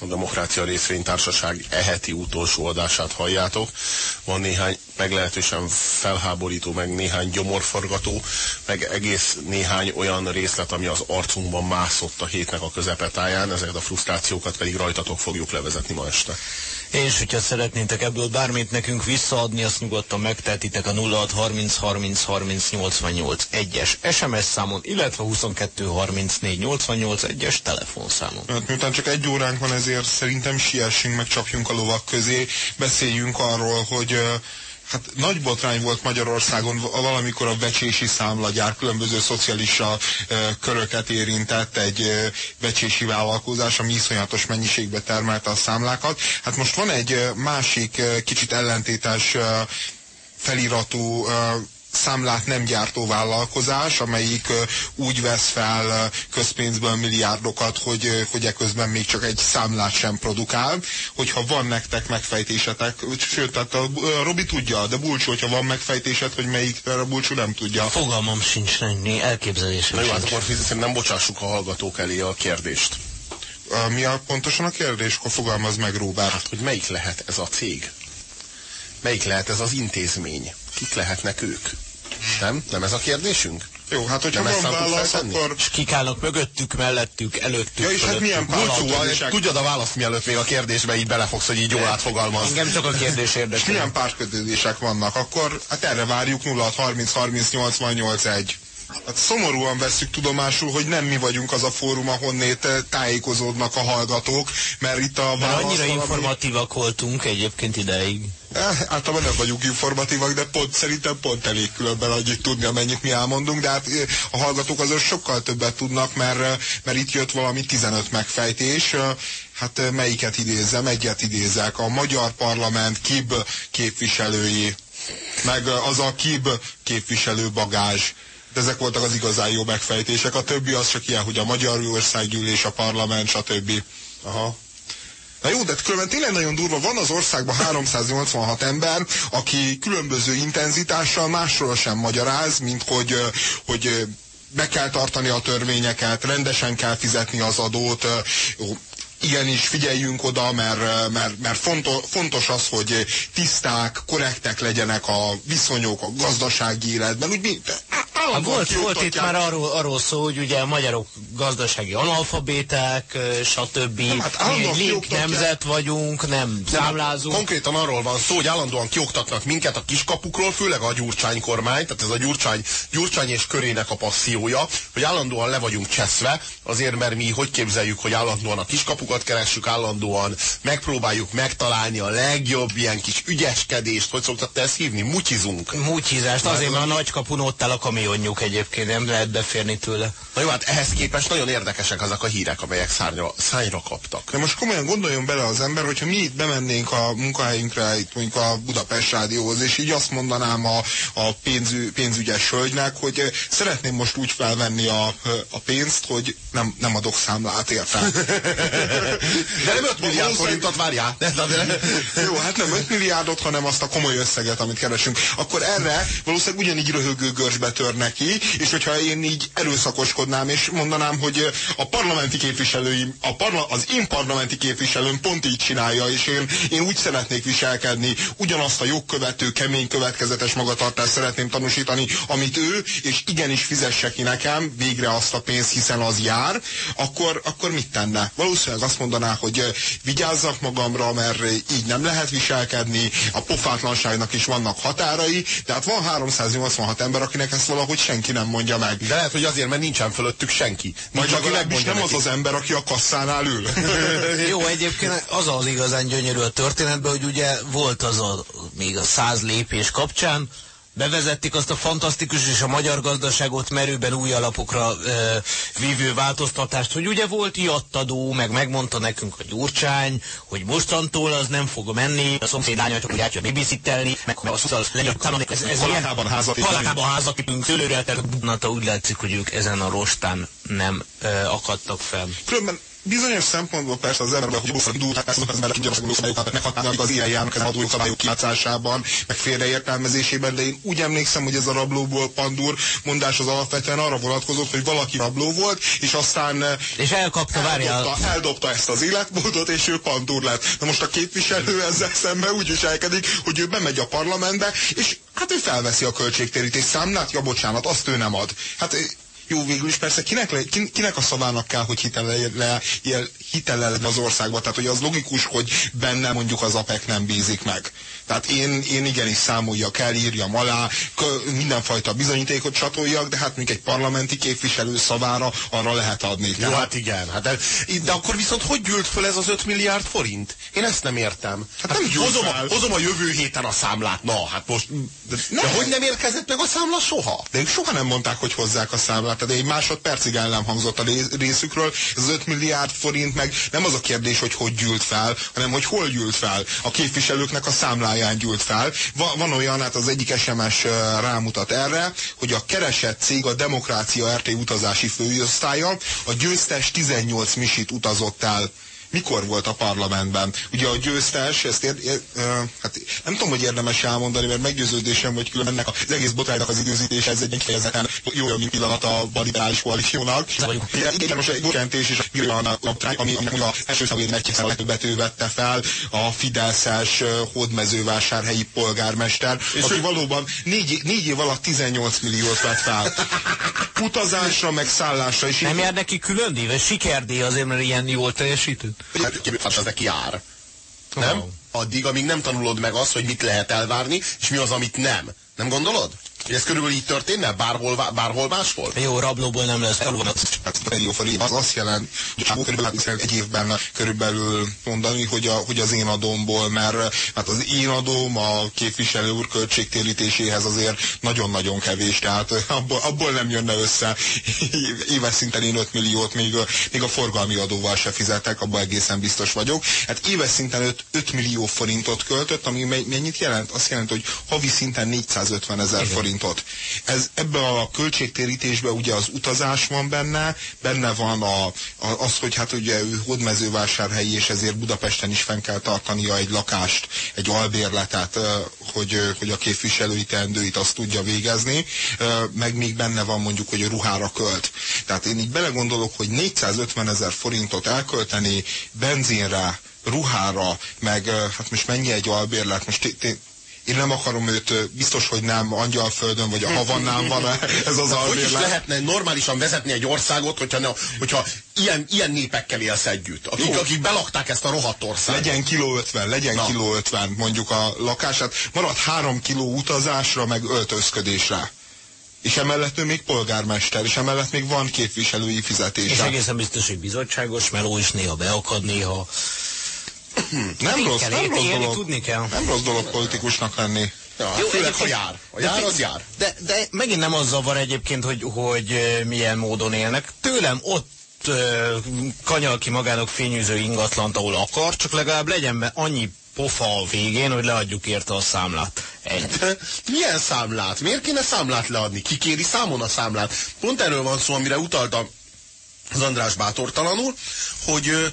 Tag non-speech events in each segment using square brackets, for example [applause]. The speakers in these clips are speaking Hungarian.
a Demokrácia Részvénytársaság eheti utolsó adását halljátok. Van néhány meglehetősen felháborító, meg néhány gyomorforgató, meg egész néhány olyan részlet, ami az arcunkban mászott a hétnek a közepetáján, ezeket a frusztrációkat pedig rajtatok fogjuk levezetni ma este. És hogyha szeretnétek ebből bármit nekünk visszaadni, azt nyugodtan megtehetitek a 0630 30 30 88 1-es SMS számon, illetve 22 34 88 1-es telefonszámon. Hát, miután csak egy óránk van, ezért szerintem siessünk, meg csapjunk a lovak közé, beszéljünk arról, hogy Hát nagy botrány volt Magyarországon valamikor a becsési számlagyár, különböző szocialista köröket érintett egy becsési vállalkozás, ami iszonyatos mennyiségbe termelte a számlákat. Hát most van egy másik kicsit ellentétes feliratú számlát nem gyártó vállalkozás, amelyik úgy vesz fel közpénzből milliárdokat, hogy, hogy eközben még csak egy számlát sem produkál. Hogyha van nektek megfejtésetek, sőt, tehát a, Robi tudja, de Bulcsú, hogyha van megfejtésed, hogy melyik, a Bulcsú nem tudja. Fogalmam sincs, ennyi elképzelésem Na jó, hát akkor nem bocsássuk a hallgatók elé a kérdést. Mi a pontosan a kérdés? Akkor fogalmaz meg, Róbert. Hát, hogy melyik lehet ez a cég? Melyik lehet ez az intézmény? Kik lehetnek ők? Nem? Nem ez a kérdésünk? Jó, hát hogyha nem van válasz, akkor... És kik állnak mögöttük, mellettük, előttük, Ja, és hát milyen pártkötődések... Tudjad a választ, mielőtt még a kérdésbe így belefogsz, hogy így jól átfogalmaz. Engem csak a kérdés érdekel. És milyen pártkötődések vannak? Akkor hát erre várjuk 0 30 30 88 1. Hát szomorúan veszük tudomásul, hogy nem mi vagyunk az a fórum, ahonnét eh, tájékozódnak a hallgatók, mert itt a válasz... Annyira valami... informatívak voltunk egyébként ideig. Eh, általában nem vagyunk informatívak, de pont, szerintem pont elég különben annyit tudni, amennyit mi elmondunk, de hát eh, a hallgatók azért sokkal többet tudnak, mert, eh, mert itt jött valami 15 megfejtés, hát melyiket idézem, egyet idézek, a Magyar Parlament KIB képviselői, meg az a KIB képviselő bagázs, de ezek voltak az igazán jó megfejtések. A többi az csak ilyen, hogy a Magyar Országgyűlés, a parlament, stb. Aha. Na jó, de különben tényleg nagyon durva, van az országban 386 ember, aki különböző intenzitással másról sem magyaráz, mint hogy, hogy be kell tartani a törvényeket, rendesen kell fizetni az adót, igenis figyeljünk oda, mert, mert, mert fontos, fontos az, hogy tiszták, korrektek legyenek a viszonyok a gazdasági életben. Úgy, mint, Hát volt, volt itt már arról, arról szó, hogy ugye a magyarok gazdasági analfabéták, stb. Nem, hát Lég nemzet vagyunk, nem számlázunk. Konkrétan arról van szó, hogy állandóan kioktatnak minket a kiskapukról, főleg a Gyurcsány kormány, tehát ez a Gyurcsány, Gyurcsány és körének a passziója, hogy állandóan le vagyunk cseszve, azért mert mi hogy képzeljük, hogy állandóan a kiskapukat keressük, állandóan megpróbáljuk megtalálni a legjobb ilyen kis ügyeskedést, hogy szoktat te ezt hívni? Mutyizunk. Mutyizást, azért mert a nagy kapun ott áll a kamion vonjuk egyébként, nem lehet beférni tőle. Na jó, hát ehhez képest nagyon érdekesek azok a hírek, amelyek szárnya, szányra kaptak. De most komolyan gondoljon bele az ember, hogyha mi itt bemennénk a munkahelyünkre, itt mondjuk a Budapest Rádióhoz, és így azt mondanám a, a pénzü, pénzügyes hölgynek, hogy szeretném most úgy felvenni a, a pénzt, hogy nem, nem adok számlát érte. [laughs] De nem 5 milliárd forintot várjál. Jó, hát nem 5 milliárdot, hanem azt a komoly összeget, amit keresünk. Akkor erre valószínűleg ugyanígy röhögő görsbe törnek neki, és hogyha én így erőszakoskodnám, és mondanám, hogy a parlamenti képviselőim, a parla, az én parlamenti képviselőm pont így csinálja, és én, én úgy szeretnék viselkedni, ugyanazt a jogkövető, kemény, következetes magatartást szeretném tanúsítani, amit ő, és igenis fizesse ki nekem végre azt a pénzt, hiszen az jár, akkor, akkor mit tenne? Valószínűleg azt mondaná, hogy vigyázzak magamra, mert így nem lehet viselkedni, a pofátlanságnak is vannak határai, tehát van 386 ember, akinek ezt valahogy senki nem mondja meg. De lehet, hogy azért, mert nincsen fölöttük senki. Majd legalábbis nem neki. az az ember, aki a kasszánál ül. [laughs] Jó, egyébként az az igazán gyönyörű a történetben, hogy ugye volt az a, még a száz lépés kapcsán, bevezették azt a fantasztikus és a magyar gazdaságot merőben új alapokra ö, vívő változtatást, hogy ugye volt iattadó, meg megmondta nekünk a gyurcsány, hogy mostantól az nem fog menni, a szomszéd lánya csak úgy átjön babysittelni, meg a szuszal legyen ez, ez Palakában házat építünk. Palakában házat építünk, tőlőre úgy látszik, hogy ők ezen a rostán nem ö, akadtak fel. Különben bizonyos szempontból persze az emberben, hogy buszra indult, hát az emberek Magyarországon szabályokat meghatároznak az ilyen járnak az adói szabályok kijátszásában, meg félreértelmezésében, de én úgy emlékszem, hogy ez a rablóból pandúr mondás az alapvetően arra vonatkozott, hogy valaki rabló volt, és aztán és elkapta, eldobta, eldobta ezt az életmódot, és ő pandúr lett. Na most a képviselő ezzel szemben úgy viselkedik, hogy ő bemegy a parlamentbe, és hát ő felveszi a költségtérítés számlát, ja bocsánat, azt ő nem ad. Hát jó, végül is persze kinek, le, kinek a szavának kell, hogy hitele, hitele legyen az országba. Tehát, hogy az logikus, hogy benne mondjuk az APEC nem bízik meg. Tehát én, én igenis számoljak el, írjam alá, mindenfajta bizonyítékot csatoljak, de hát mondjuk egy parlamenti képviselő szavára arra lehet adni. Jó, tehát... hát igen. Hát de, de akkor viszont hogy gyűlt föl ez az 5 milliárd forint? Én ezt nem értem. Hát, hát nem hozom, a, hozom a jövő héten a számlát. Na, hát most... De, de hogy nem érkezett meg a számla soha? De ők soha nem mondták, hogy hozzák a számlát. Tehát egy másodpercig el nem hangzott a részükről. Ez az 5 milliárd forint meg nem az a kérdés, hogy hogy gyűlt fel, hanem hogy hol gyűlt fel. A képviselőknek a számlája pályán gyűlt fel. Van, van olyan, hát az egyik SMS rámutat erre, hogy a keresett cég a Demokrácia RT utazási főosztálya a győztes 18 misit utazott el mikor volt a parlamentben. Ugye a győztes, ezt ér, ér, hát nem tudom, hogy érdemes elmondani, mert meggyőződésem, hogy különben ennek az egész botránynak az időzítése, ez egy kifejezetten jó jogi pillanat a balitális koalíciónak. Igen, most egy bokentés és a botrány, ami, ami az első szavét megkészül a legtöbbet ő vette fel, a Fideszes hódmezővásárhelyi polgármester, és aki ő... valóban négy, négy év alatt 18 milliót vett fel. Utazásra, meg szállásra is. Nem jár neki külön díj, vagy sikerdíj azért, mert ilyen jól teljesített? Hát, hát az neki jár. Nem? Addig, amíg nem tanulod meg azt, hogy mit lehet elvárni, és mi az, amit nem. Nem gondolod? Hogy ez körülbelül így történne? Bárhol, bárhol máshol? Jó, rablóból nem lesz Jó, az azt jelent, hogy körülbelül egy évben körülbelül mondani, hogy, a, hogy az én adomból, mert hát az én adóm a képviselő úr költségtérítéséhez azért nagyon-nagyon kevés, tehát abból, abból nem jönne össze. Éves szinten én 5 milliót még, még a forgalmi adóval se fizetek, abban egészen biztos vagyok. Hát éves szinten 5, 5 millió forintot költött, ami mennyit jelent? Azt jelenti, hogy havi szinten 450 ezer forint forintot. Ez, ebbe a költségtérítésbe ugye az utazás van benne, benne van a, a, az, hogy hát ugye ő hódmezővásárhelyi, és ezért Budapesten is fenn kell tartania egy lakást, egy albérletet, hogy, hogy a képviselői teendőit azt tudja végezni, meg még benne van mondjuk, hogy a ruhára költ. Tehát én így belegondolok, hogy 450 ezer forintot elkölteni benzinre, ruhára, meg hát most mennyi egy albérlet, most én nem akarom őt, biztos, hogy nem Angyalföldön, vagy a Havannán van -e ez az albérlet. Hogy is lehetne normálisan vezetni egy országot, hogyha, ne, hogyha ilyen, ilyen népekkel élsz együtt, akik, akik belakták ezt a rohadt országot. Legyen kiló 50, legyen Na. kiló 50 mondjuk a lakását, marad három kiló utazásra, meg öltözködésre. És emellett ő még polgármester, és emellett még van képviselői fizetése. És egészen biztos, hogy bizottságos, meló is néha beakad, néha nem rossz, nem rossz dolog. Tudni kell. Nem rossz dolog politikusnak lenni. Ja, Jó, főleg, ha jár. A jár, az jár. De, de megint nem az zavar egyébként, hogy, hogy milyen módon élnek. Tőlem ott kanyal ki magának fényűző ingatlant, ahol akar, csak legalább legyen annyi pofa a végén, hogy leadjuk érte a számlát. Egy. [laughs] Milyen számlát? Miért kéne számlát leadni? Ki kéri számon a számlát? Pont erről van szó, amire utaltam az András bátortalanul, hogy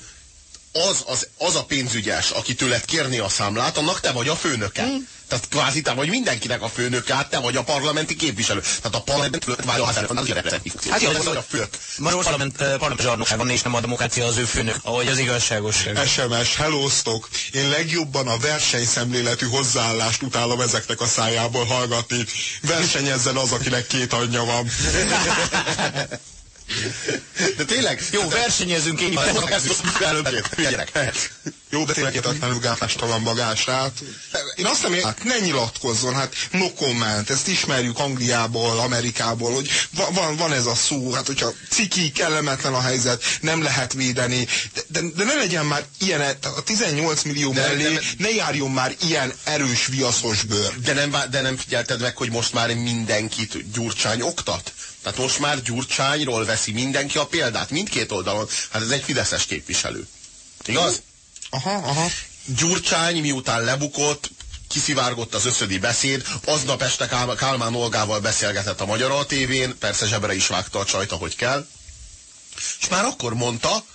az, az, az a pénzügyes, aki tőled kérni a számlát, annak te vagy a főnöke. Mm. Tehát kvázi te vagy mindenkinek a főnöke, hát te vagy a parlamenti képviselő. Tehát a parlament fölött várja a házelőn, az Hát jó, az a fők. Magyarország parlament, parlament zsarnokságban és nem a demokrácia az ő főnök, ahogy az igazságosság. SMS, hellóztok. Én legjobban a versenyszemléletű hozzáállást utálom ezeknek a szájából hallgatni. Versenyezzen az, akinek két anyja van. [laughs] De tényleg? Jó, versenyezünk én előbb Jó, de tényleg gátlástalan magását. Én azt nem hát ne nyilatkozzon, hát no comment, ezt ismerjük Angliából, Amerikából, hogy va, van, van ez a szó, hát hogyha ciki, kellemetlen a helyzet, nem lehet védeni, de, de, de ne legyen már ilyen, a 18 millió de, mellé de, ne járjon már ilyen erős viaszos bőr. De nem, de nem figyelted meg, hogy most már mindenkit Gyurcsány oktat? Tehát most már Gyurcsányról veszi mindenki a példát, mindkét oldalon. Hát ez egy fideszes képviselő. Igaz? Aha, aha. Gyurcsány miután lebukott, kiszivárgott az összödi beszéd, aznap este Kálmán Olgával beszélgetett a Magyar tévén, persze zsebre is vágta a csajt, ahogy kell, és már akkor mondta,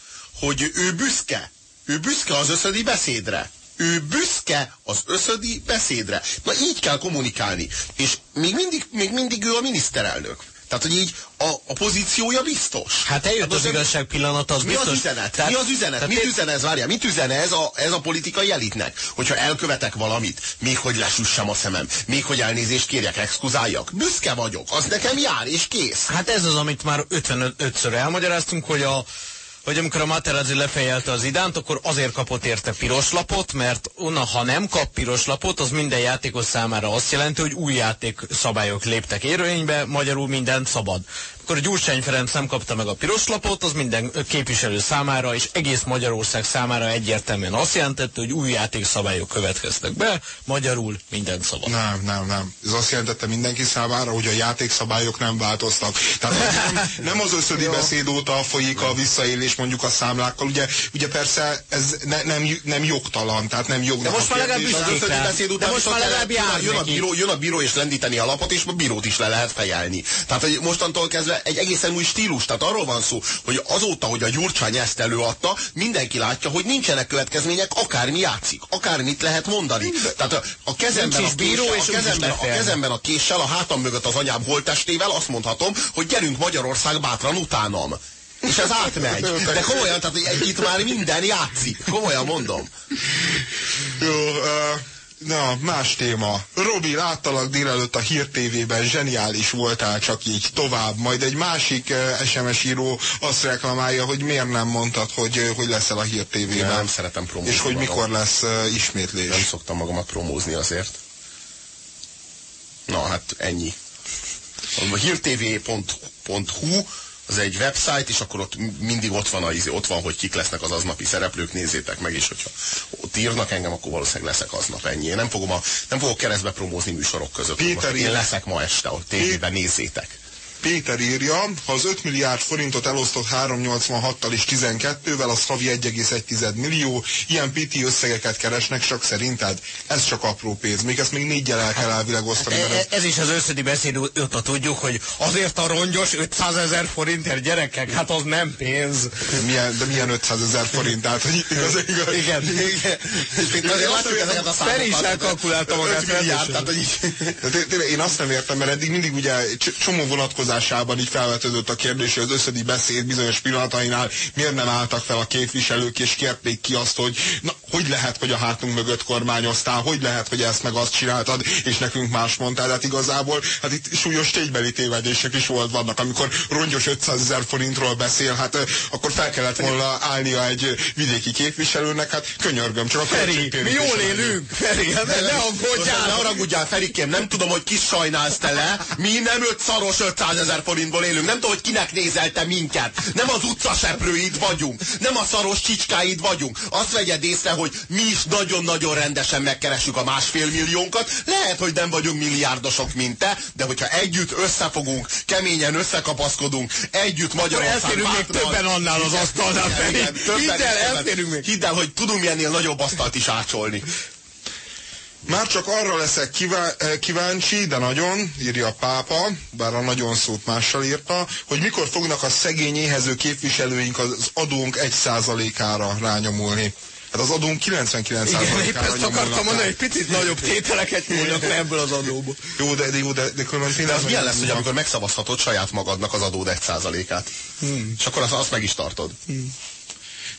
hogy ő büszke, ő büszke az összödi beszédre. Ő büszke az összödi beszédre. Na így kell kommunikálni. És még mindig, még mindig ő a miniszterelnök. Tehát, hogy így a, a pozíciója biztos. Hát eljött hát az, az igazság pillanat, az mi biztos. Az üzenet? Tehát, mi az üzenet? Tehát mit üzen ez, várjál, mit üzen ez a, ez a politikai elitnek? Hogyha elkövetek valamit, még hogy lesüssem a szemem, még hogy elnézést kérjek, exkuzáljak. Büszke vagyok, az nekem jár, és kész. Hát ez az, amit már 55-ször elmagyaráztunk, hogy a hogy amikor a Materazzi lefejelte az idánt, akkor azért kapott érte piros lapot, mert onnan, ha nem kap piros lapot, az minden játékos számára azt jelenti, hogy új játékszabályok léptek érvénybe, magyarul mindent szabad akkor Gyurcsány Ferenc nem kapta meg a piros lapot, az minden képviselő számára és egész Magyarország számára egyértelműen azt jelentette, hogy új játékszabályok következtek be, magyarul minden szabad. Nem, nem, nem. Ez azt jelentette mindenki számára, hogy a játékszabályok nem változtak. Tehát nem, nem az összödi [laughs] beszéd óta folyik a visszaélés mondjuk a számlákkal. Ugye, ugye persze ez ne, nem, nem jogtalan, tehát nem jognak. De most már legalább beszéd után de most már legalább jön, a bíró, jön a bíró és lendíteni a lapot, és a bírót is le lehet fejelni. Tehát, hogy mostantól kezdve egy egészen új stílus. Tehát arról van szó, hogy azóta, hogy a Gyurcsány ezt előadta, mindenki látja, hogy nincsenek következmények, akármi játszik, akármit lehet mondani. Tehát a, a kezemben, a, bíró késsel, és a, kezemben, a kezemben a késsel, a hátam mögött az anyám holtestével azt mondhatom, hogy gyerünk Magyarország bátran utánam. És ez átmegy. De komolyan, tehát itt már minden játszik. Komolyan mondom. Jó, uh... Na, más téma. Robi, láttalak délelőtt a Hír TV-ben, zseniális voltál, csak így tovább. Majd egy másik uh, eh, SMS író azt reklamálja, hogy miért nem mondtad, hogy, uh, hogy leszel a Hír TV-ben. Ja, nem szeretem promózni És hogy magam. mikor lesz uh, ismétlés. Nem szoktam magamat promózni azért. Na, hát ennyi. A hírtv.hu az egy website, és akkor ott mindig ott van, a, ott van, hogy kik lesznek az aznapi szereplők, nézzétek meg, és hogyha ott írnak engem, akkor valószínűleg leszek aznap ennyi. Én nem, fogom a, nem fogok keresztbe promózni műsorok között. Péter én leszek ma este, ott tévében nézzétek. Péter írja, ha az 5 milliárd forintot elosztott 386-tal és 12-vel, az havi 1,1 millió. Ilyen PT összegeket keresnek, csak szerinted? Ez csak apró pénz. Még ezt még négyel el kell elvileg osztani. Hát, ez, ez is az összedi beszéd óta tudjuk, hogy azért a rongyos 500 ezer forintért gyerekek, hát az nem pénz. Milyen, de milyen 500 ezer forint? Tehát, hogy igaz, igaz. Igen, igen. Feri is elkalkulálta magát. [laughs] Én azt nem értem, mert eddig mindig ugye csomó vonatkozás vonatkozásában így felvetődött a kérdés, hogy az összedi beszéd bizonyos pillanatainál miért nem álltak fel a képviselők, és kérték ki azt, hogy na, hogy lehet, hogy a hátunk mögött kormányoztál, hogy lehet, hogy ezt meg azt csináltad, és nekünk más mondtál. Hát igazából, hát itt súlyos tégybeli tévedések is volt vannak, amikor rongyos 500 ezer forintról beszél, hát akkor fel kellett volna állnia egy vidéki képviselőnek, hát könyörgöm, csak a Feri, mi jól élünk, Feri, hát ne, aggódjál. Ne haragudjál, Ferikém, nem tudom, hogy ki sajnálsz te le, mi nem öt szaros 500 ezer forintból élünk. Nem tudom, hogy kinek nézelte minket. Nem az utcaseprőid vagyunk. Nem a szaros csicskáid vagyunk. Azt vegyed észre, hogy mi is nagyon-nagyon rendesen megkeressük a másfél milliónkat. Lehet, hogy nem vagyunk milliárdosok, mint te, de hogyha együtt összefogunk, keményen összekapaszkodunk, együtt Magyarország Elférünk még többen annál az asztalnál, Hidd el, elférünk még. Hidd el, hogy tudunk ennél nagyobb asztalt is ácsolni. Már csak arra leszek eh, kíváncsi, de nagyon, írja a pápa, bár a nagyon szót mással írta, hogy mikor fognak a szegény éhező képviselőink az adónk egy százalékára rányomulni. Hát az adónk 99%-ára Igen, épp ezt akartam mondani, hogy picit nagyobb tételeket nyúlnak le ebből az adóból. Jó, de, de jó, de, de különben tényleg... De az milyen lesz, hogy amikor megszavazhatod saját magadnak az adód 1%-át? Hmm. És akkor azt, azt meg is tartod. Hmm.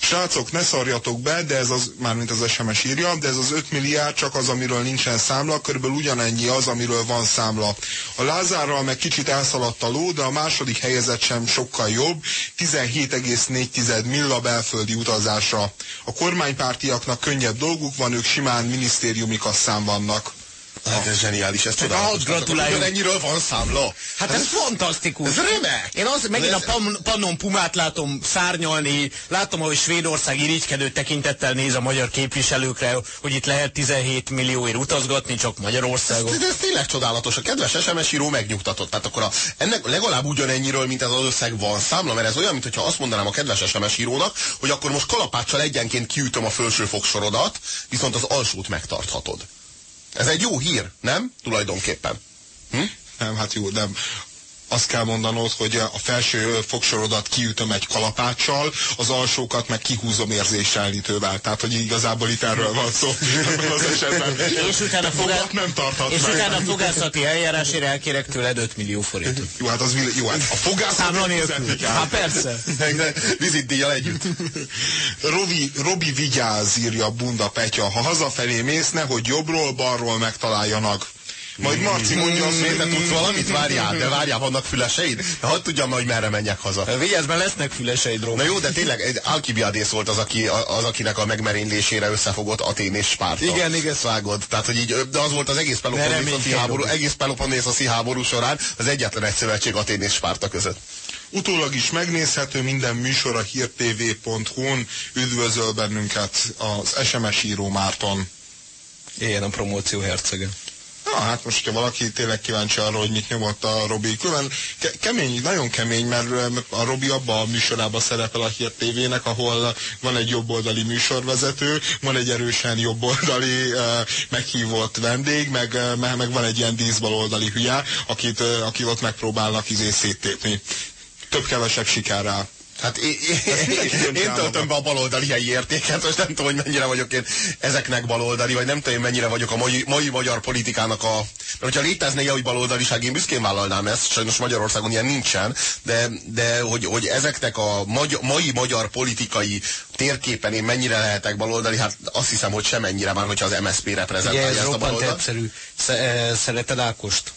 Srácok, ne szarjatok be, de ez az, mármint az SMS írja, de ez az 5 milliárd csak az, amiről nincsen számla, körülbelül ugyanennyi az, amiről van számla. A Lázárral meg kicsit elszaladt a ló, de a második helyezett sem sokkal jobb, 17,4 milla belföldi utazásra. A kormánypártiaknak könnyebb dolguk van, ők simán minisztériumi kasszán vannak. Hát ez zseniális, ez csodálatos. gratuláljunk. Ennyiről van számla. Hát ez, ez fantasztikus. Ez remek. Én az, megint Ez- a pan, Pannon Pumát látom szárnyalni, látom, hogy Svédország irigykedő tekintettel néz a magyar képviselőkre, hogy itt lehet 17 millióért utazgatni, csak Magyarországon. Ez, ez tényleg csodálatos. A kedves SMS író megnyugtatott. Tehát akkor a, ennek legalább ugyanennyiről, mint ez az összeg van számla, mert ez olyan, mintha azt mondanám a kedves SMS írónak, hogy akkor most kalapáccsal egyenként kiütöm a felső fogsorodat, viszont az alsót megtarthatod. Ez egy jó hír, nem? Tulajdonképpen. Hm? Nem, hát jó, nem. Azt kell mondanod, hogy a felső fogsorodat kiütöm egy kalapáccsal, az alsókat meg kihúzom érzéselítővel. Tehát, hogy igazából itt erről van szó az esetben. És utána, fogá... nem és meg. utána fogászati eljárásért elkérek tőled 5 millió forintot. Jó, hát az jó, hát a fogászat Számla nem nélkül. fizetik el. Hát persze. Vizitdíjjal együtt. Robi, Robi vigyáz, írja Bunda Petya. Ha hazafelé mész, nehogy jobbról, balról megtaláljanak. Majd Marci mondja azt, Miért te hogy tudsz valamit? Várjál, de várjál, vannak füleseid? Hadd tudjam, hogy merre menjek haza. Vigyázz, mert lesznek füleseid, Robi. Na jó, de tényleg Alkibiadész volt az, aki, az, akinek a megmerénylésére összefogott Atén és Spárta. Igen, igen. Vágod. Tehát, hogy így, de az volt az egész Peloponnészoszi háború, egész Peloponnészoszi háború során az egyetlen egy szövetség Atén és Spárta között. Utólag is megnézhető minden műsor a hírtv.hu-n. Üdvözöl bennünket az SMS író Márton. Ilyen a promóció hercege. Na, hát most, hogyha valaki tényleg kíváncsi arra, hogy mit nyomott a Robi, különben ke- kemény, nagyon kemény, mert a Robi abban a műsorában szerepel a Hír TV-nek, ahol van egy jobboldali műsorvezető, van egy erősen jobboldali uh, meghívott vendég, meg, meg, meg van egy ilyen díszbaloldali hülye, akit, uh, akit ott megpróbálnak izé széttépni. Több-kevesebb sikerrel. Hát én, én, én, töltöm be a baloldali helyi értéket, most nem tudom, hogy mennyire vagyok én ezeknek baloldali, vagy nem tudom, én mennyire vagyok a mai, mai magyar politikának a... Mert hogyha létezne ilyen, hogy baloldaliság, én büszkén vállalnám ezt, sajnos Magyarországon ilyen nincsen, de, de hogy, hogy ezeknek a magy, mai magyar politikai térképen én mennyire lehetek baloldali, hát azt hiszem, hogy semennyire már, hogyha az MSZP Ugye reprezentálja ez ezt a baloldalt. egyszerű. Sze- eh, Szereted Ákost?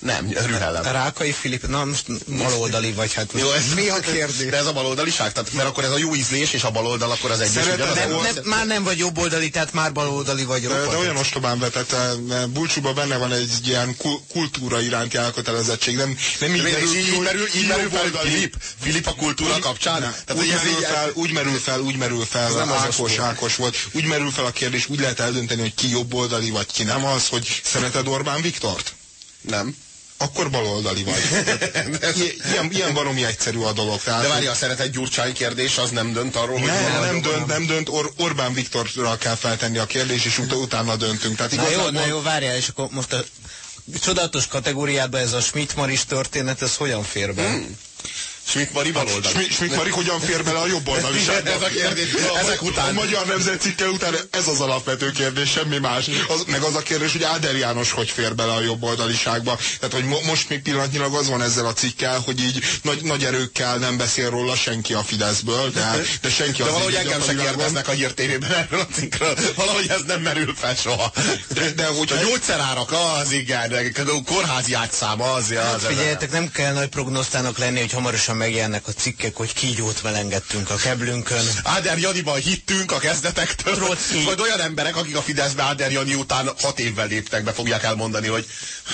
Nem, rühellem. Rákai Filip, na most baloldali vagy, hát most Jó, ez mi a kérdés? De ez a baloldaliság? Tehát, mert akkor ez a jó ízlés, és a baloldal, akkor az egy és Szereted ugyanaz? Nem, nem, már nem vagy jobboldali, tehát már baloldali vagy. De, de olyan ostobán vetette, mert Bulcsúban benne van egy ilyen ku- kultúra iránti elkötelezettség. Nem, nem így, És derül így, így merül, így merül fel Filip, Filip a kultúra kapcsán? Nem, Tehát, úgy, merül fel, úgy merül fel, úgy merül fel, nem az Ákos. Ákos volt, úgy merül fel a kérdés, úgy lehet eldönteni, hogy ki jobboldali vagy ki nem az, hogy szereted Orbán Viktort? nem. Akkor baloldali vagy. [laughs] Ilyen, ilyen baromi egyszerű a dolog. Tehát, De várja, a szeretett Gyurcsány kérdés, az nem dönt arról, hogy ne, nem dönt, nem dönt, Or Orbán Viktorra kell feltenni a kérdés, és ut utána döntünk. Tehát Na jó, na jó, várjál, és akkor most a csodálatos kategóriában ez a Schmidt-Maris történet, ez hogyan fér be? Hmm. Schmidt Mari baloldali. Schmidt Schmidt Mari hogyan fér bele a jobb oldaliságba? Ez a kérdés. Ezek A után. magyar nemzet cikke után ez az alapvető kérdés, semmi más. Az, meg az a kérdés, hogy Áder János hogy fér bele a jobb oldaliságba. Tehát, hogy mo most még pillanatnyilag az van ezzel a cikkel, hogy így nagy, nagy erőkkel nem beszél róla senki a Fideszből, de, de senki De az valahogy engem a se kérdeznek a Hír TV-ben erről a cikkről. Valahogy ez nem merül fel soha. De, de A hogyha gyógyszerárak, az igen, de a kórházi ágyszám, az, az, az Figyeljetek, nem kell nagy prognosztának lenni, hogy hamarosan megjelennek a cikkek, hogy kígyót melengedtünk a keblünkön. Áder Janiban hittünk a kezdetektől, Trotsky. majd olyan emberek, akik a Fideszbe Áder Jani után hat évvel léptek be, fogják elmondani, hogy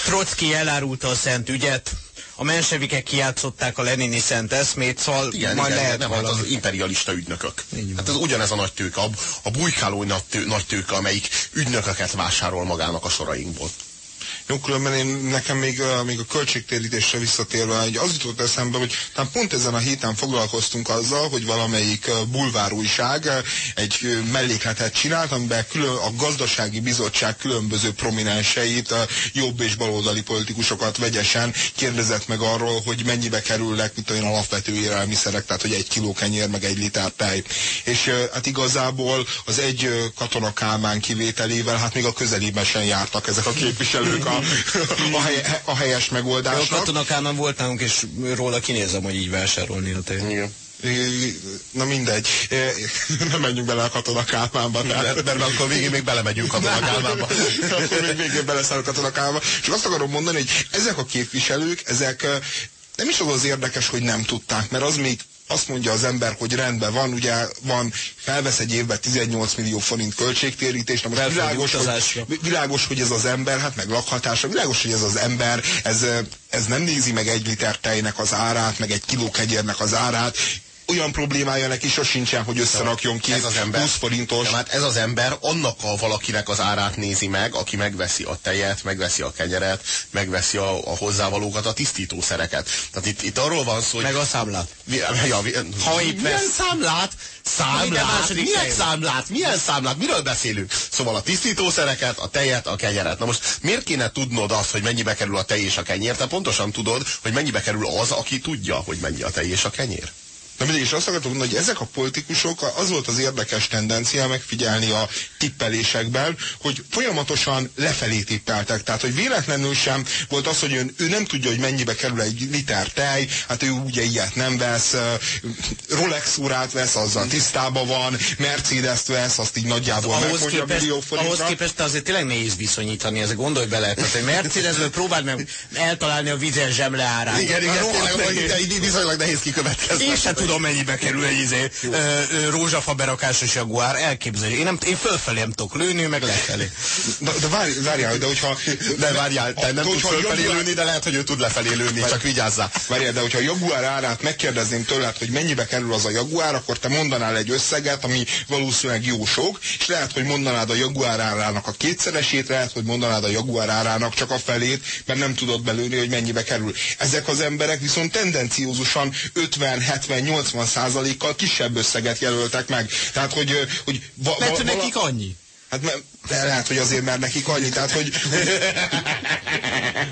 Trotsky elárulta a szent ügyet, a mensevikek kiátszották a lenini szent eszmét, szóval igen, majd igen, lehet nem, hát az imperialista ügynökök. Hát ez ugyanez a nagy tőke, a, a bujkáló nagy tőke, amelyik ügynököket vásárol magának a sorainkból. Jó, különben én, nekem még, uh, még a költségtérítésre visszatérve, egy az jutott eszembe, hogy talán pont ezen a héten foglalkoztunk azzal, hogy valamelyik uh, bulvárújság uh, egy uh, mellékletet csinált, amiben külön, a gazdasági bizottság különböző prominenseit, uh, jobb és baloldali politikusokat vegyesen kérdezett meg arról, hogy mennyibe kerülnek, mint olyan alapvető élelmiszerek, tehát hogy egy kiló kenyér, meg egy liter tej. És uh, hát igazából az egy uh, katona kivételével, hát még a közelében sem jártak ezek a képviselők a, a, hely, a helyes Jó, megoldásnak. katonakában volt nálunk, és róla kinézem, hogy így vásárolni a tejet. Igen. Na mindegy. Nem menjünk bele a katonakálmába. Mert, mert akkor végén még belemegyünk katonakálmába. akkor még végén beleszállunk katonakálmába. Csak azt akarom mondani, hogy ezek a képviselők, ezek nem is az az érdekes, hogy nem tudták, mert az még azt mondja az ember, hogy rendben van, ugye van, felvesz egy évben 18 millió forint költségtérítést, most világos hogy, világos, hogy ez az ember, hát meg lakhatása, világos, hogy ez az ember, ez, ez nem nézi meg egy liter tejnek az árát, meg egy kiló kegyérnek az árát, olyan problémája neki sincsen, hogy összerakjon ki ez az ember, 20 forintos. Ja, hát ez az ember annak a valakinek az árát nézi meg, aki megveszi a tejet, megveszi a kenyeret, megveszi a, a hozzávalókat, a tisztítószereket. Tehát itt, itt arról van szó, hogy... Meg a számlát. Ja, ha milyen számlát? Számlát? Milyen számlát? Milyen számlát? Miről beszélünk? Szóval a tisztítószereket, a tejet, a kenyeret. Na most miért kéne tudnod azt, hogy mennyibe kerül a tej és a kenyér? Te pontosan tudod, hogy mennyibe kerül az, aki tudja, hogy mennyi a tej és a kenyér. Na mindig is azt akartam mondani, hogy ezek a politikusok, az volt az érdekes tendencia megfigyelni a tippelésekben, hogy folyamatosan lefelé tippeltek. Tehát, hogy véletlenül sem volt az, hogy ő, ő nem tudja, hogy mennyibe kerül egy liter tej, hát ő ugye ilyet nem vesz, Rolex órát vesz, azzal tisztában van, Mercedes-t vesz, azt így nagyjából ahhoz megmondja képest, millió forintra. Ahhoz képest azért tényleg nehéz viszonyítani, ezzel gondolj bele. Tehát egy Mercedesből próbáld meg eltalálni a vizes zsemle árát. Igen, igen, tényleg, viszonylag nehéz kikövetkezni. Én sem tudom, mennyibe kerül egy izé, rózsafa berakásos jaguár, elképzelj. Én, nem, én fölfelé nem tudok lőni, meg lefelé. De, de várj, várjál, de hogyha... De várjál, te nem tudsz fölfelé lőni, de lehet, hogy ő tud lefelé lőni, várj, csak vigyázzál. Várjál, de hogyha a jaguár árát megkérdezném tőled, hogy mennyibe kerül az a jaguár, akkor te mondanál egy összeget, ami valószínűleg jó sok, és lehet, hogy mondanád a jaguár árának a kétszeresét, lehet, hogy mondanád a jaguár árának csak a felét, mert nem tudod belőni, hogy mennyibe kerül. Ezek az emberek viszont tendenciózusan 50, 70, 80 százalékkal kisebb összeget jelöltek meg. Tehát, hogy... hogy va, va, Mert nekik annyi. Hát de lehet, hogy azért, mert nekik annyi, tehát, hogy... [laughs]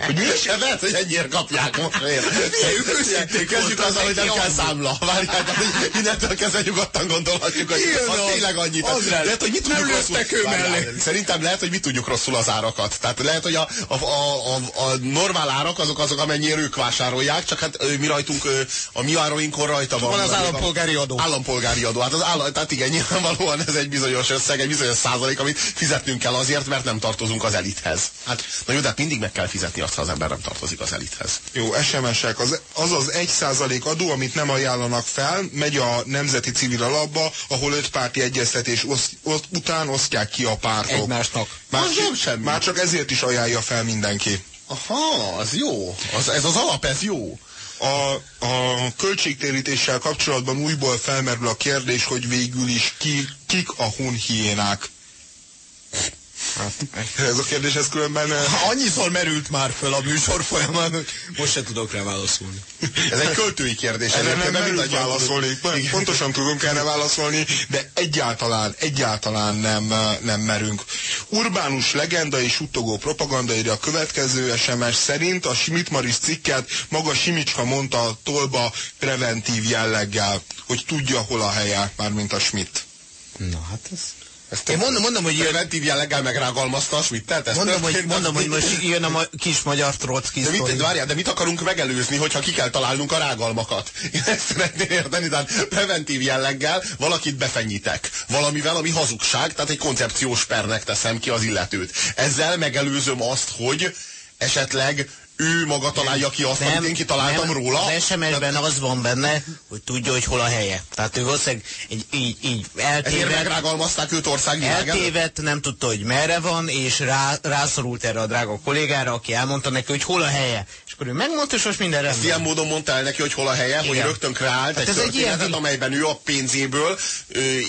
hogy mi is lehet, hogy ennyire kapják most miért? Kezdjük azzal, hogy nem kell számla. Várják, hogy innentől kezdve nyugodtan gondolhatjuk, hogy az tényleg annyit. Lehet, hogy mit tudjuk rosszul. Szerintem lehet, hogy mi tudjuk rosszul az árakat. Tehát lehet, hogy a, a, a, a, a normál árak azok azok, amennyire ők vásárolják, csak hát mi rajtunk, a mi ároinkon rajta van. Van az állampolgári adó. Állampolgári adó. Hát az állam, tehát igen, nyilvánvalóan ez egy bizonyos összeg, egy bizonyos százalék, amit fizetnünk kell azért, mert nem tartozunk az elithez. Hát, na jó, de hát mindig meg kell fizetni azt, ha az ember nem tartozik az elithez. Jó, SMS-ek. Az az, az egy százalék adó, amit nem ajánlanak fel, megy a Nemzeti Civil Alapba, ahol öt párti egyeztetés osz, osz, után osztják ki a pártok. Egymásnak. Már, az már csak ezért is ajánlja fel mindenki. Aha, az jó. Az, ez az alap, ez jó. A, a költségtérítéssel kapcsolatban újból felmerül a kérdés, hogy végül is ki, kik a hunhiénák. Hát, ez a kérdés, ez különben... Ha annyiszor merült már föl a műsor folyamán, hogy most se tudok rá válaszolni. Ez egy költői kérdés. Erre nem merült válaszolni. Pontosan tudunk erre válaszolni, de egyáltalán, egyáltalán nem, nem merünk. Urbánus legenda és utogó propaganda írja a következő SMS szerint a Schmidt Maris cikket maga Simicska mondta a tolba preventív jelleggel, hogy tudja, hol a helye, mármint a Schmidt. Na hát ez... Ezt Én mondom, mondom, hogy jön... Preventív jelleggel megrágalmazta a Schmittet? Mondom, hogy, mondom, hogy most jön a kis magyar Trotsky de mit, várjál, de mit akarunk megelőzni, hogyha ki kell találnunk a rágalmakat? Én [laughs] ezt szeretném érteni, tehát preventív jelleggel valakit befenyítek. Valamivel, ami hazugság, tehát egy koncepciós pernek teszem ki az illetőt. Ezzel megelőzöm azt, hogy esetleg ő maga találja ki azt, nem, amit én kitaláltam nem, róla. Az SMS-ben az van benne, hogy tudja, hogy hol a helye. Tehát ő valószínűleg így, így, így eltévedt. Megrágalmazták őt ország Eltévedt, nem tudta, hogy merre van, és rá, rászorult erre a drága kollégára, aki elmondta neki, hogy hol a helye. És akkor ő megmondta, és most minden rendben. ilyen módon mondta el neki, hogy hol a helye, Igen. hogy rögtön kreált hát egy történetet, egy amelyben ő a pénzéből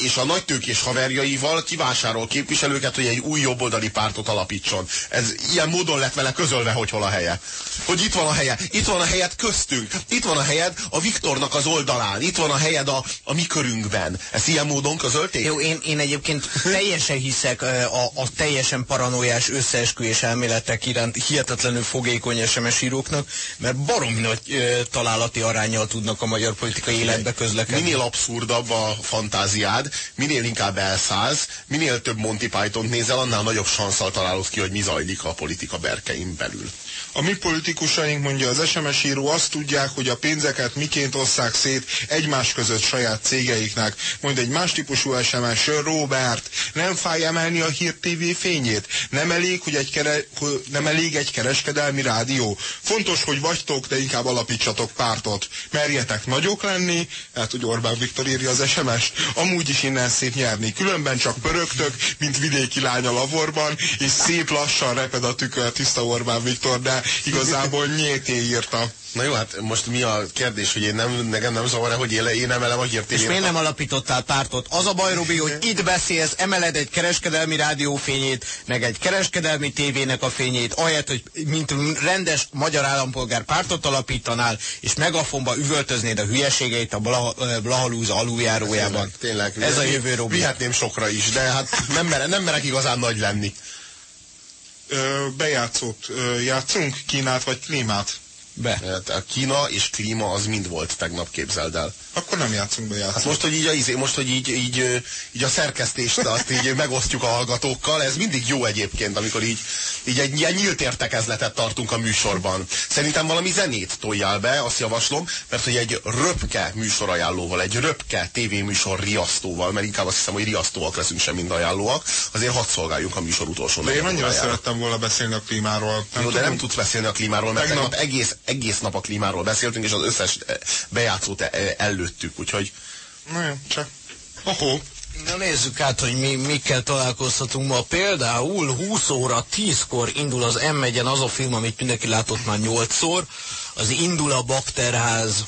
és a nagytőkés haverjaival kivásárol képviselőket, hogy egy új jobboldali pártot alapítson. Ez ilyen módon lett vele közölve, hogy hol a helye hogy itt van a helye. Itt van a helyed köztünk. Itt van a helyed a Viktornak az oldalán. Itt van a helyed a, a mi körünkben. Ezt ilyen módon közölték? Jó, én, én egyébként teljesen hiszek a, a teljesen paranoiás összeesküvés elméletek iránt hihetetlenül fogékony SMS íróknak, mert baromi nagy ö, találati arányjal tudnak a magyar politikai életbe közlekedni. Minél abszurdabb a fantáziád, minél inkább elszállsz, minél több Monty Python nézel, annál nagyobb sanszal találod ki, hogy mi zajlik a politika berkein belül. A mi politikusaink, mondja az SMS író, azt tudják, hogy a pénzeket miként osszák szét egymás között saját cégeiknek. Mond egy más típusú SMS, Robert, nem fáj emelni a Hír TV fényét? Nem elég, hogy egy kere, nem elég egy kereskedelmi rádió? Fontos, hogy vagytok, de inkább alapítsatok pártot. Merjetek nagyok lenni, hát hogy Orbán Viktor írja az SMS-t, amúgy is innen szép nyerni. Különben csak pörögtök, mint vidéki lány a laborban, és szép lassan reped a tükör tiszta Orbán Viktor, de [laughs] igazából nyété írta. Na jó, hát most mi a kérdés, hogy én nem, nekem nem zavar-e, hogy én, én emelem a hírtévét? És miért nem alapítottál pártot? Az a baj, Robi, hogy itt beszélsz, emeled egy kereskedelmi rádió fényét, meg egy kereskedelmi tévének a fényét, ahelyett, hogy mint rendes magyar állampolgár pártot alapítanál, és megafonba üvöltöznéd a hülyeségeit a Blahalúza aluljárójában. Tényleg, tényleg. Ez a jövő, Robi. Vihetném sokra is, de hát nem, mere, nem merek igazán nagy lenni. Bejátszót játszunk? Kínát vagy klímát? Be. Hát a Kína és klíma az mind volt tegnap, képzeld el. Akkor nem játszunk be játszunk. Hát most, hogy így a, izé, most, hogy így, így, így a szerkesztést azt így megosztjuk a hallgatókkal, ez mindig jó egyébként, amikor így, így egy ilyen nyílt értekezletet tartunk a műsorban. Szerintem valami zenét toljál be, azt javaslom, mert hogy egy röpke műsorajánlóval, egy röpke tévéműsor riasztóval, mert inkább azt hiszem, hogy riasztóak leszünk sem, mind ajánlóak, azért hadd szolgáljunk a műsor utolsó De én annyira szerettem volna beszélni a klímáról. Nem Jó, de nem tudsz beszélni a klímáról, mert tegnap egész, egész nap a klímáról beszéltünk, és az összes bejátszót el előttük, úgyhogy... Na jó, csak... Ahó. Na nézzük át, hogy mi mikkel találkozhatunk ma. Például 20 óra 10-kor indul az m az a film, amit mindenki látott már 8-szor. Az Indul a Bakterház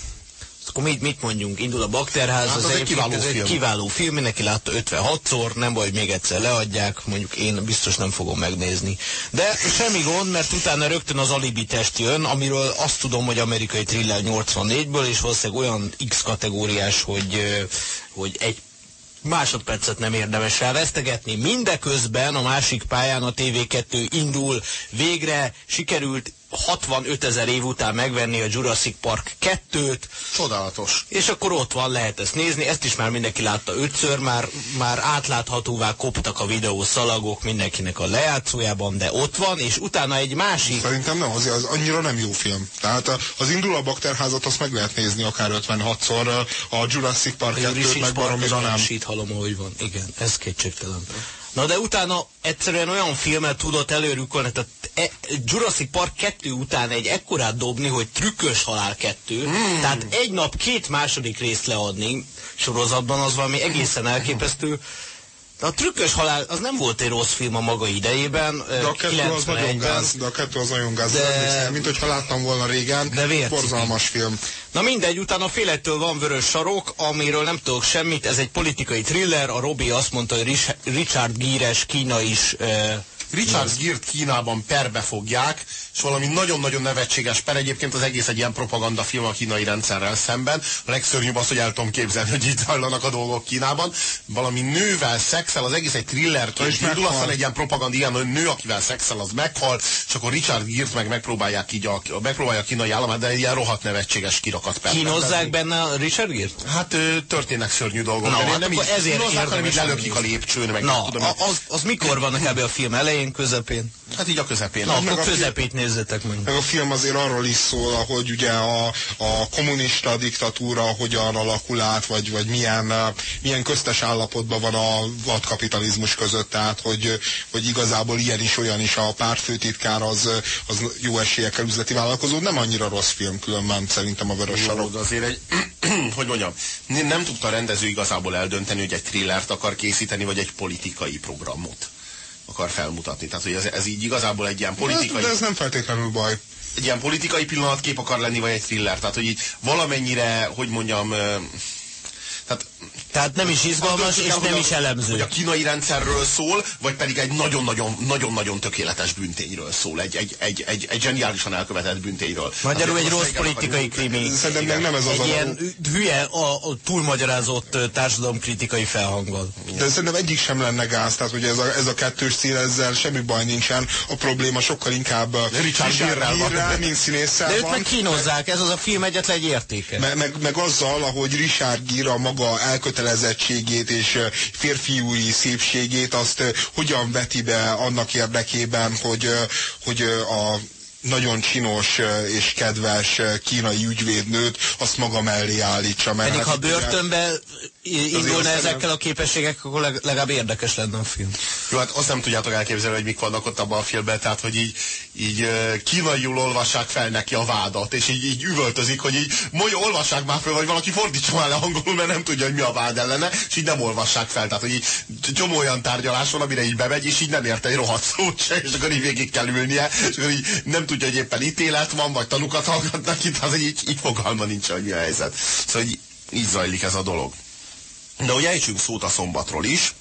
akkor mit, mit mondjunk? Indul a Bakterház, hát az, az egy kiváló film, egy kiváló film, mindenki látta 56-szor, nem vagy még egyszer leadják, mondjuk én biztos nem fogom megnézni. De semmi gond, mert utána rögtön az Alibi test jön, amiről azt tudom, hogy amerikai thriller 84-ből, és valószínűleg olyan X kategóriás, hogy, hogy egy másodpercet nem érdemes rá vesztegetni. Mindeközben a másik pályán a TV2 indul, végre sikerült 65 ezer év után megvenni a Jurassic Park 2-t. Csodálatos. És akkor ott van, lehet ezt nézni. Ezt is már mindenki látta ötször, már, már átláthatóvá koptak a videó szalagok mindenkinek a lejátszójában, de ott van, és utána egy másik... Szerintem nem, az, az annyira nem jó film. Tehát az indul a bakterházat, azt meg lehet nézni akár 56-szor, a Jurassic Park 2-t meg baromira nem. Halom, ahogy van. Igen, ez kétségtelen. Na de utána egyszerűen olyan filmet tudott előrükölni, tehát e, Jurassic Park 2 után egy ekkorát dobni, hogy trükkös halál 2, mm. tehát egy nap két második részt leadni sorozatban, az valami egészen elképesztő. De a trükkös halál az nem volt egy rossz film a maga idejében. De a kettő az nagyon gáz, de a kettő az nagyon gáz. De... Mint hogyha láttam volna régen. De Borzalmas film. Na mindegy, utána félettől van vörös sarok, amiről nem tudok semmit. Ez egy politikai thriller. A Robi azt mondta, hogy Richard Gíres Kína is Richard Girt Kínában perbe fogják, és valami nagyon-nagyon nevetséges per, egyébként az egész egy ilyen propagandafilm a kínai rendszerrel szemben. A legszörnyűbb az, hogy el tudom képzelni, hogy itt zajlanak a dolgok Kínában. Valami nővel szexel, az egész egy thriller indul, aztán egy ilyen propaganda, ilyen, hogy nő, akivel szexel, az meghal, és akkor Richard Girt meg megpróbálják így a, megpróbálja a kínai államát, de egy ilyen rohadt nevetséges kirakat per. Kínozzák benne a Richard Girt? Hát történnek szörnyű dolgok. Na, hát nem így, ezért kínozzák, hanem így lelökik a lépcsőn, meg Na, tudom, az, az mikor van ebbe a film elején, közepén? Hát így a közepén. Na, akkor közepét nézzetek meg. Meg a film azért arról is szól, hogy ugye a, a kommunista diktatúra hogyan alakul át, vagy, vagy milyen, milyen köztes állapotban van a vadkapitalizmus között, tehát hogy, hogy igazából ilyen is, olyan is a pártfőtitkár az, az jó esélyekkel üzleti vállalkozó. Nem annyira rossz film különben szerintem a Vörös Sarok. azért egy, [clears throat] hogy mondjam, nem tudta a rendező igazából eldönteni, hogy egy thrillert akar készíteni, vagy egy politikai programot akar felmutatni. Tehát, hogy ez, ez így igazából egy ilyen politikai... De ez nem feltétlenül baj. Egy ilyen politikai pillanatkép akar lenni, vagy egy thriller. Tehát, hogy így valamennyire, hogy mondjam, tehát, Tehát nem is izgalmas, és nem is elemző. Hogy a kínai rendszerről szól, vagy pedig egy nagyon-nagyon tökéletes büntényről szól. Egy, egy, egy, egy, egy zseniálisan elkövetett büntényről. Magyarul egy rossz politikai krimi. Szerintem nem ez az Egy ilyen hülye, a, a túlmagyarázott társadalomkritikai felhanggal. De szerintem egyik sem lenne gáz, tehát hogy ez a, ez a kettős cél, ezzel semmi baj nincsen. A probléma sokkal inkább Richard Gere-rel, mint színésszel De őt meg kínozzák, ez az a film egyetlen egy értéke. Me, meg, meg azzal, ahogy Richard Gere a maga elkötelezettségét és férfiúi szépségét azt hogyan veti be annak érdekében, hogy, hogy a nagyon csinos és kedves kínai ügyvédnőt azt maga mellé állítsa. Mert Pedig hát ha börtönbe indulna ezekkel a képességekkel, akkor legalább érdekes lenne a film. Jó, hát azt nem tudjátok elképzelni, hogy mik vannak ott abban a filmben, tehát hogy így, így kínaiul olvassák fel neki a vádat, és így, így üvöltözik, hogy így mondja, olvassák már fel, vagy valaki fordítsa már le angolul, mert nem tudja, hogy mi a vád ellene, és így nem olvassák fel. Tehát, hogy így csomó olyan tárgyalás van, amire így bemegy, és így nem érte egy rohadt szót se, és akkor így végig kell ülnie, és akkor így nem tudja, hogy éppen ítélet van, vagy tanukat hallgatnak itt, az így, így fogalma nincs, mi a helyzet. Szóval így, így zajlik ez a dolog. De hogy ejtsünk szót a szombatról is,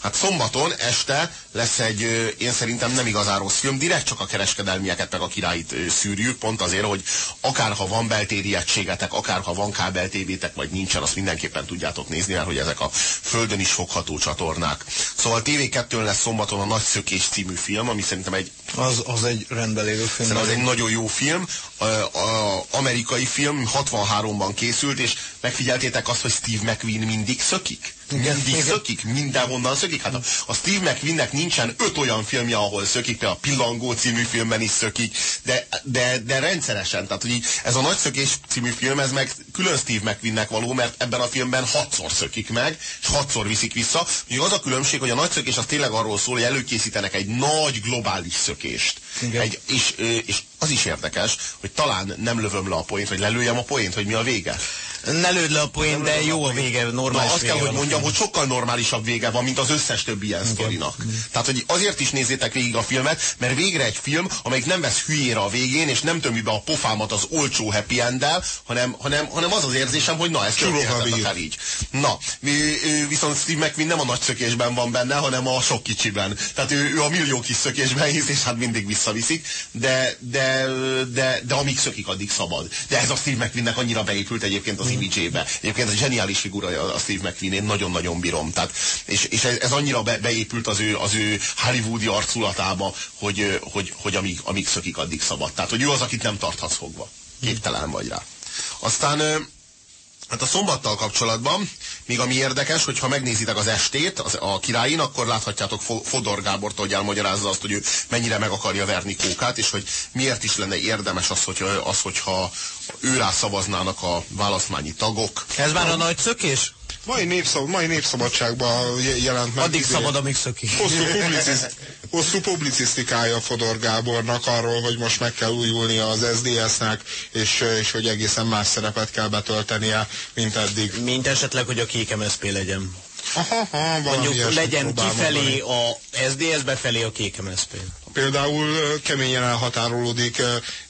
Hát szombaton este lesz egy, én szerintem nem igazán rossz film, direkt csak a kereskedelmieket meg a királyit szűrjük, pont azért, hogy akárha van beltéri egységetek, akárha van kábel tévétek, vagy nincsen, azt mindenképpen tudjátok nézni, mert hogy ezek a földön is fogható csatornák. Szóval TV2-n lesz szombaton a Nagy Szökés című film, ami szerintem egy... Az, az egy rendben lévő film. Szerintem az egy nagyon jó film. A, a, amerikai film 63-ban készült, és megfigyeltétek azt, hogy Steve McQueen mindig szökik? mindig igen. szökik, mindenhonnan szökik. Hát a, a Steve McQueennek nincsen öt olyan filmje, ahol szökik, például a Pillangó című filmben is szökik, de, de, de rendszeresen. Tehát, hogy így, ez a Nagy Szökés című film, ez meg külön Steve McQueennek való, mert ebben a filmben hatszor szökik meg, és hatszor viszik vissza. Ugye az a különbség, hogy a Nagy Szökés az tényleg arról szól, hogy előkészítenek egy nagy globális szökést. Egy, és, és az is érdekes, hogy talán nem lövöm le a poént, vagy lelőjem a poént, hogy mi a vége. Ne lőd le a poén, de jó a vége, normális Na, azt kell, hogy mondjam, hogy sokkal normálisabb vége van, mint az összes többi ilyen sztorinak. Tehát, hogy azért is nézzétek végig a filmet, mert végre egy film, amelyik nem vesz hülyére a végén, és nem tömi be a pofámat az olcsó happy end hanem, hanem, hanem az az érzésem, hogy na, ez történhetett így. Na, viszont Steve McQueen nem a nagy szökésben van benne, hanem a sok kicsiben. Tehát ő, ő a millió kis szökésben hisz, és hát mindig visszaviszik, de, de, de, de amíg szökik, addig szabad. De ez a Steve McQueennek annyira beépült egyébként az imidzsébe. Egyébként ez zseniális figura a Steve McQueen, én nagyon-nagyon bírom. Tehát, és, és ez, ez annyira be, beépült az ő, az ő hollywoodi arculatába, hogy, hogy, hogy amíg, amíg szökik, addig szabad. Tehát, hogy ő az, akit nem tarthatsz fogva. Képtelen vagy rá. Aztán Hát a szombattal kapcsolatban, még ami érdekes, hogy ha megnézitek az estét az, a királyin, akkor láthatjátok Fodor Gábort, hogy elmagyarázza azt, hogy ő mennyire meg akarja verni Kókát, és hogy miért is lenne érdemes az, hogy, az hogyha ő rá szavaznának a választmányi tagok. Ez már a nagy szökés? Mai, népszab, mai népszabadságban jelent meg. Addig szabad, amíg szökik. Hosszú, publiciszt, hosszú publicisztikája Fodor Gábornak arról, hogy most meg kell újulnia az SDS-nek, és, és hogy egészen más szerepet kell betöltenie, mint eddig. Mint esetleg, hogy a kék MSZP legyen. Aha, aha, Mondjuk legyen kifelé a SDS, befelé a kék MSZP például keményen elhatárolódik,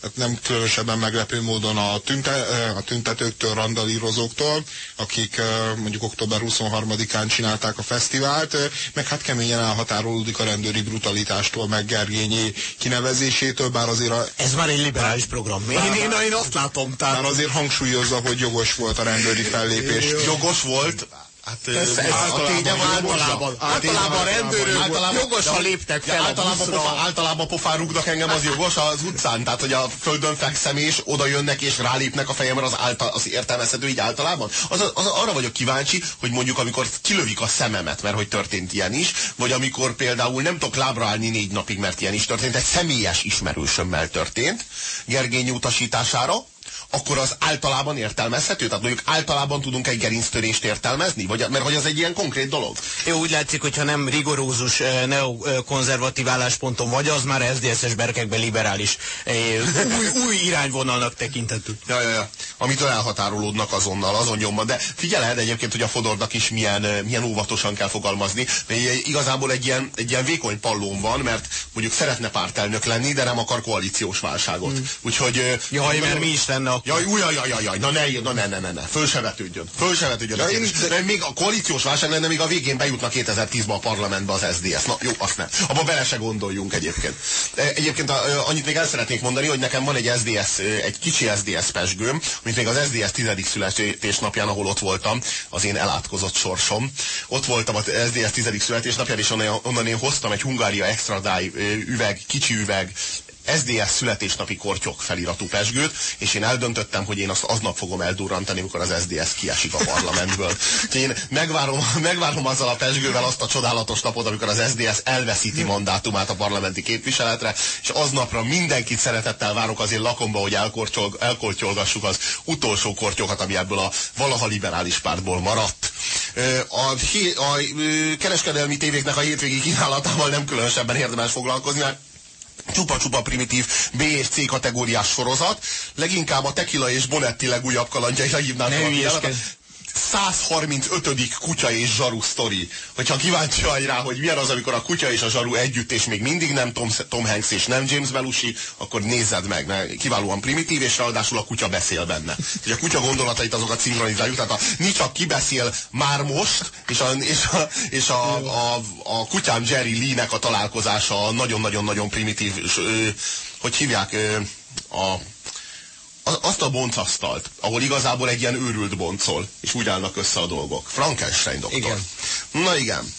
hát nem különösebben meglepő módon a, tünte, a tüntetőktől, randalírozóktól, akik mondjuk október 23-án csinálták a fesztivált, meg hát keményen elhatárolódik a rendőri brutalitástól, meg Gergényi kinevezésétől, bár azért a... Ez már egy liberális program. Én, én, én, én azt látom. Tehát... Már azért hangsúlyozza, hogy jogos volt a rendőri fellépés. Jogos volt, Hát, ez, ez a tényem általában. Általában a rendőrök általában, jogosan léptek fel általában, pofa, általában pofán rúgnak engem, az jogos az utcán. Tehát, hogy a földön fekszem és oda jönnek és rálépnek a fejemre, az, által, az értelmezhető így általában. Az, az, arra vagyok kíváncsi, hogy mondjuk amikor kilövik a szememet, mert hogy történt ilyen is, vagy amikor például nem tudok lábra állni négy napig, mert ilyen is történt, egy személyes ismerősömmel történt, Gergény utasítására, akkor az általában értelmezhető? Tehát mondjuk általában tudunk egy gerinctörést értelmezni? Vagy, mert hogy az egy ilyen konkrét dolog? Jó, úgy látszik, hogyha nem rigorózus eh, neokonzervatív állásponton vagy, az már SZDSZ-es berkekben liberális eh, új, új irányvonalnak tekinthető. Ja, ja, ja. Amitől elhatárolódnak azonnal, azon nyomban. De figyeled egyébként, hogy a Fodornak is milyen, eh, milyen óvatosan kell fogalmazni. Igazából egy ilyen, egy ilyen vékony pallón van, mert mondjuk szeretne pártelnök lenni, de nem akar koalíciós válságot. Hmm. Úgyhogy... Jaj, mert mi is lenne Jaj, jaj, jaj, jaj, jaj, na ne, na ne, ne, ne, ne, föl se vetődjön, föl se vetődjön. Ja, én, de... Még a koalíciós válság lenne, még a végén bejutna 2010-ben a parlamentbe az SDS. Na jó, azt nem. Abba bele se gondoljunk egyébként. Egyébként annyit még el szeretnék mondani, hogy nekem van egy SDS, egy kicsi SDS pesgőm, amit még az SDS 10. születésnapján, ahol ott voltam, az én elátkozott sorsom. Ott voltam az SDS 10. születésnapján, és onnan, onnan én hoztam egy Hungária Extra Dye üveg, kicsi üveg, SDS születésnapi kortyok feliratú pesgőt, és én eldöntöttem, hogy én azt aznap fogom eldurrantani, amikor az SDS kiesik a parlamentből. [laughs] Úgyhogy én megvárom, megvárom azzal a pesgővel azt a csodálatos napot, amikor az SDS elveszíti mandátumát a parlamenti képviseletre, és aznapra mindenkit szeretettel várok az én lakomba, hogy elkortyol, elkortyolgassuk az utolsó kortyokat, ami ebből a valaha liberális pártból maradt. A, a, a kereskedelmi tévéknek a hétvégi kínálatával nem különösebben érdemes foglalkozni, mert csupa-csupa primitív B és C kategóriás sorozat. Leginkább a Tequila és Bonetti legújabb kalandjaira hívnám fel 135. kutya és zsaru sztori. Hogyha kíváncsi vagy rá, hogy milyen az, amikor a kutya és a zsaru együtt, és még mindig nem Tom, Tom Hanks és nem James Belushi, akkor nézzed meg, mert kiválóan primitív, és ráadásul a kutya beszél benne. Hogy a kutya gondolatait azokat szinkronizáljuk, tehát a mi csak kibeszél már most, és a, és a, és a, a, a kutyám Jerry Lee-nek a találkozása nagyon-nagyon-nagyon primitív, és, ö, hogy hívják, ö, a azt a boncasztalt, ahol igazából egy ilyen őrült boncol, és úgy állnak össze a dolgok. Frankenstein doktor. Igen. Na igen.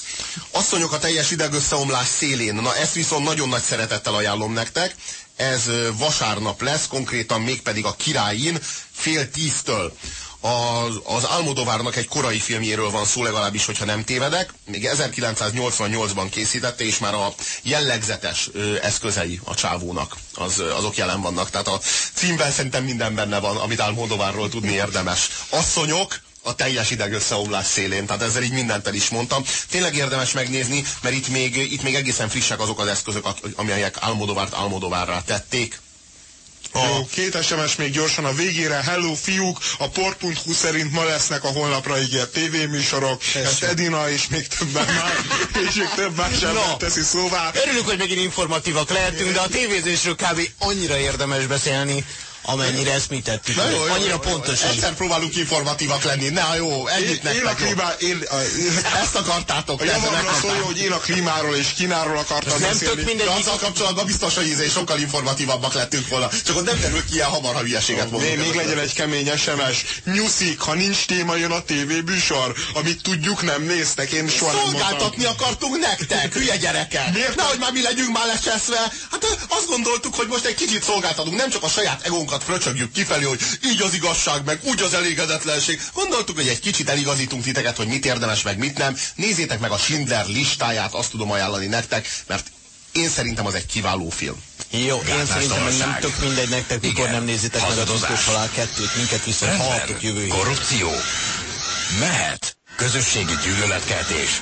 Asszonyok a teljes idegösszeomlás szélén. Na ezt viszont nagyon nagy szeretettel ajánlom nektek. Ez vasárnap lesz, konkrétan mégpedig a királyin fél tíztől az, az Almodovárnak egy korai filmjéről van szó, legalábbis, hogyha nem tévedek. Még 1988-ban készítette, és már a jellegzetes ö, eszközei a csávónak az, azok jelen vannak. Tehát a címben szerintem minden benne van, amit Almodovárról tudni érdemes. Asszonyok, a teljes idegösszeomlás szélén. Tehát ezzel így mindent el is mondtam. Tényleg érdemes megnézni, mert itt még, itt még egészen frissek azok az eszközök, amelyek Almodovárt Almodovárra tették. A... Jó, két SMS még gyorsan a végére. Hello fiúk, a port.hu szerint ma lesznek a honlapra ígért tévéműsorok. Ezt Edina és még többen már, [laughs] és még több más ember teszi szóvá. Örülök, hogy megint informatívak lehetünk, de a tévézésről kb. annyira érdemes beszélni, amennyire ezt mi tettük. Na jó, Annyira jó, pontos. Egyszer próbálunk informatívak lenni. Na jó, együtt én, én a klímá, én, a, Ezt akartátok. A javarra szólja, hogy én a klímáról és Kínáról akartam nem beszélni. Tök mindegy. Azzal kapcsolatban biztos, hogy íze, sokkal informatívabbak lettünk volna. Csak ott nem derül ki ilyen hamar, ha hülyeséget mondunk. Még, még legyen egy kemény SMS. Nyuszik, ha nincs téma, jön a tévébűsor, amit tudjuk, nem néztek. Én soha nem Szolgáltatni akartunk nektek, hülye gyerekek. Miért? Nehogy már mi legyünk már lecseszve. Hát azt gondoltuk, hogy most egy kicsit szolgáltatunk, nem csak a saját egónkat magunkat fröcsögjük kifelé, hogy így az igazság, meg úgy az elégedetlenség. Gondoltuk, hogy egy kicsit eligazítunk titeket, hogy mit érdemes, meg mit nem. Nézzétek meg a Schindler listáját, azt tudom ajánlani nektek, mert én szerintem az egy kiváló film. Jó, én szerintem meg nem tök mindegy nektek, mikor Igen. nem nézitek meg a titkos halál kettőt, minket viszont hallottuk jövő héten. Korrupció. Mehet. Közösségi gyűlöletkeltés.